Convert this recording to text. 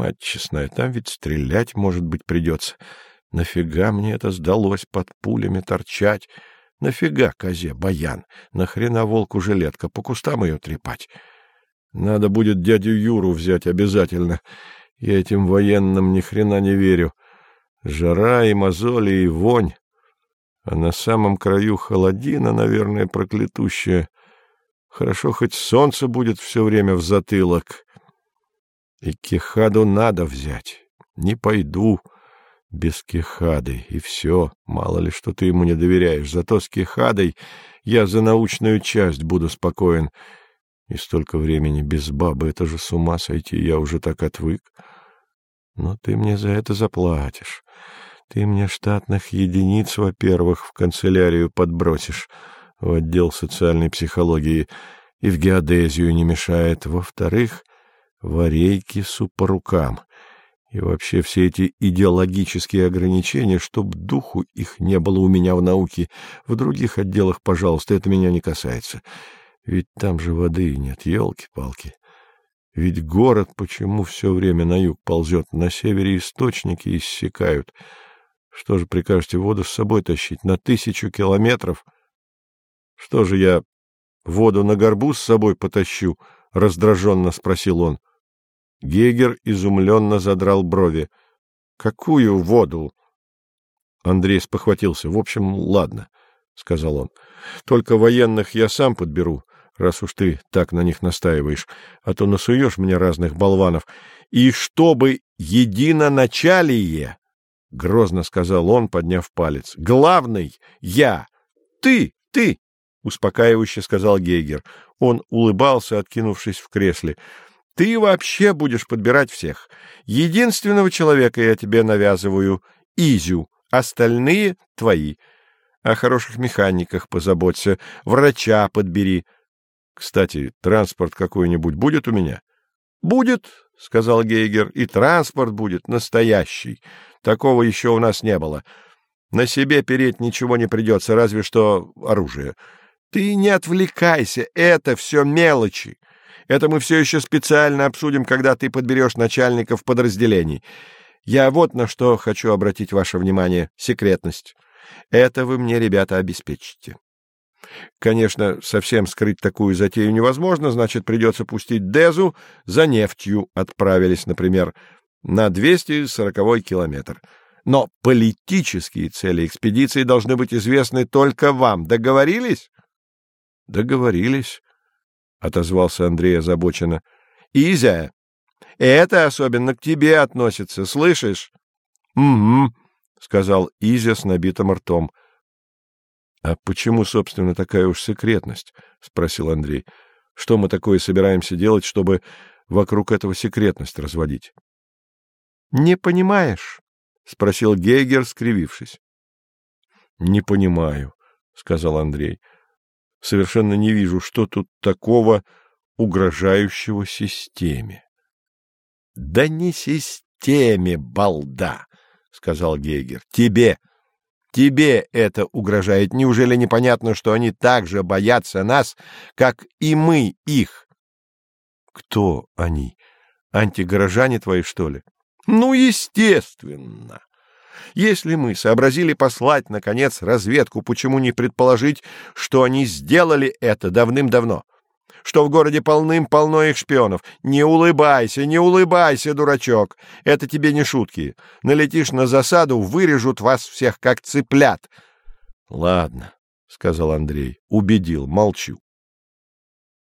Мать честная, там ведь стрелять, может быть, придется. Нафига мне это сдалось под пулями торчать? Нафига козе баян? Нахрена волку жилетка? По кустам ее трепать? Надо будет дядю Юру взять обязательно. Я этим военным ни хрена не верю. Жара и мозоли, и вонь. А на самом краю холодина, наверное, проклятущая. Хорошо, хоть солнце будет все время в затылок. И кехаду надо взять. Не пойду без кехады, и все. Мало ли, что ты ему не доверяешь. Зато с кехадой я за научную часть буду спокоен. И столько времени без бабы, это же с ума сойти, я уже так отвык. Но ты мне за это заплатишь. Ты мне штатных единиц, во-первых, в канцелярию подбросишь, в отдел социальной психологии, и в геодезию не мешает. Во-вторых, варейки су по рукам. И вообще все эти идеологические ограничения, чтоб духу их не было у меня в науке. В других отделах, пожалуйста, это меня не касается. Ведь там же воды нет, елки-палки. Ведь город почему все время на юг ползет? На севере источники иссякают. Что же прикажете воду с собой тащить на тысячу километров? Что же я воду на горбу с собой потащу? раздраженно спросил он. Гегер изумленно задрал брови. Какую воду? Андрей спохватился. В общем, ладно, сказал он. Только военных я сам подберу, раз уж ты так на них настаиваешь, а то насуешь мне разных болванов. И чтобы единоначалие — грозно сказал он, подняв палец. — Главный — я! Ты! Ты! — успокаивающе сказал Гейгер. Он улыбался, откинувшись в кресле. — Ты вообще будешь подбирать всех. Единственного человека я тебе навязываю — Изю, остальные — твои. О хороших механиках позаботься, врача подбери. Кстати, транспорт какой-нибудь будет у меня? — Будет, — сказал Гейгер, — и транспорт будет настоящий. Такого еще у нас не было. На себе переть ничего не придется, разве что оружие. Ты не отвлекайся, это все мелочи. Это мы все еще специально обсудим, когда ты подберешь начальников подразделений. Я вот на что хочу обратить ваше внимание — секретность. Это вы мне, ребята, обеспечите. Конечно, совсем скрыть такую затею невозможно, значит, придется пустить Дезу, за нефтью отправились, например, на 240-й километр. Но политические цели экспедиции должны быть известны только вам. Договорились? — Договорились, — отозвался Андрей озабоченно. — Изя, это особенно к тебе относится, слышишь? — Угу, — сказал Изя с набитым ртом. — А почему, собственно, такая уж секретность? — спросил Андрей. — Что мы такое собираемся делать, чтобы вокруг этого секретность разводить? — Не понимаешь? — спросил Гейгер, скривившись. — Не понимаю, — сказал Андрей. — Совершенно не вижу, что тут такого угрожающего системе. — Да не системе, балда, — сказал Гейгер. — Тебе. Тебе это угрожает. Неужели непонятно, что они так же боятся нас, как и мы их? — Кто они? Антигорожане твои, что ли? — Ну, естественно. Если мы сообразили послать, наконец, разведку, почему не предположить, что они сделали это давным-давно? Что в городе полным-полно их шпионов? Не улыбайся, не улыбайся, дурачок. Это тебе не шутки. Налетишь на засаду, вырежут вас всех, как цыплят. — Ладно, — сказал Андрей. — Убедил, молчу.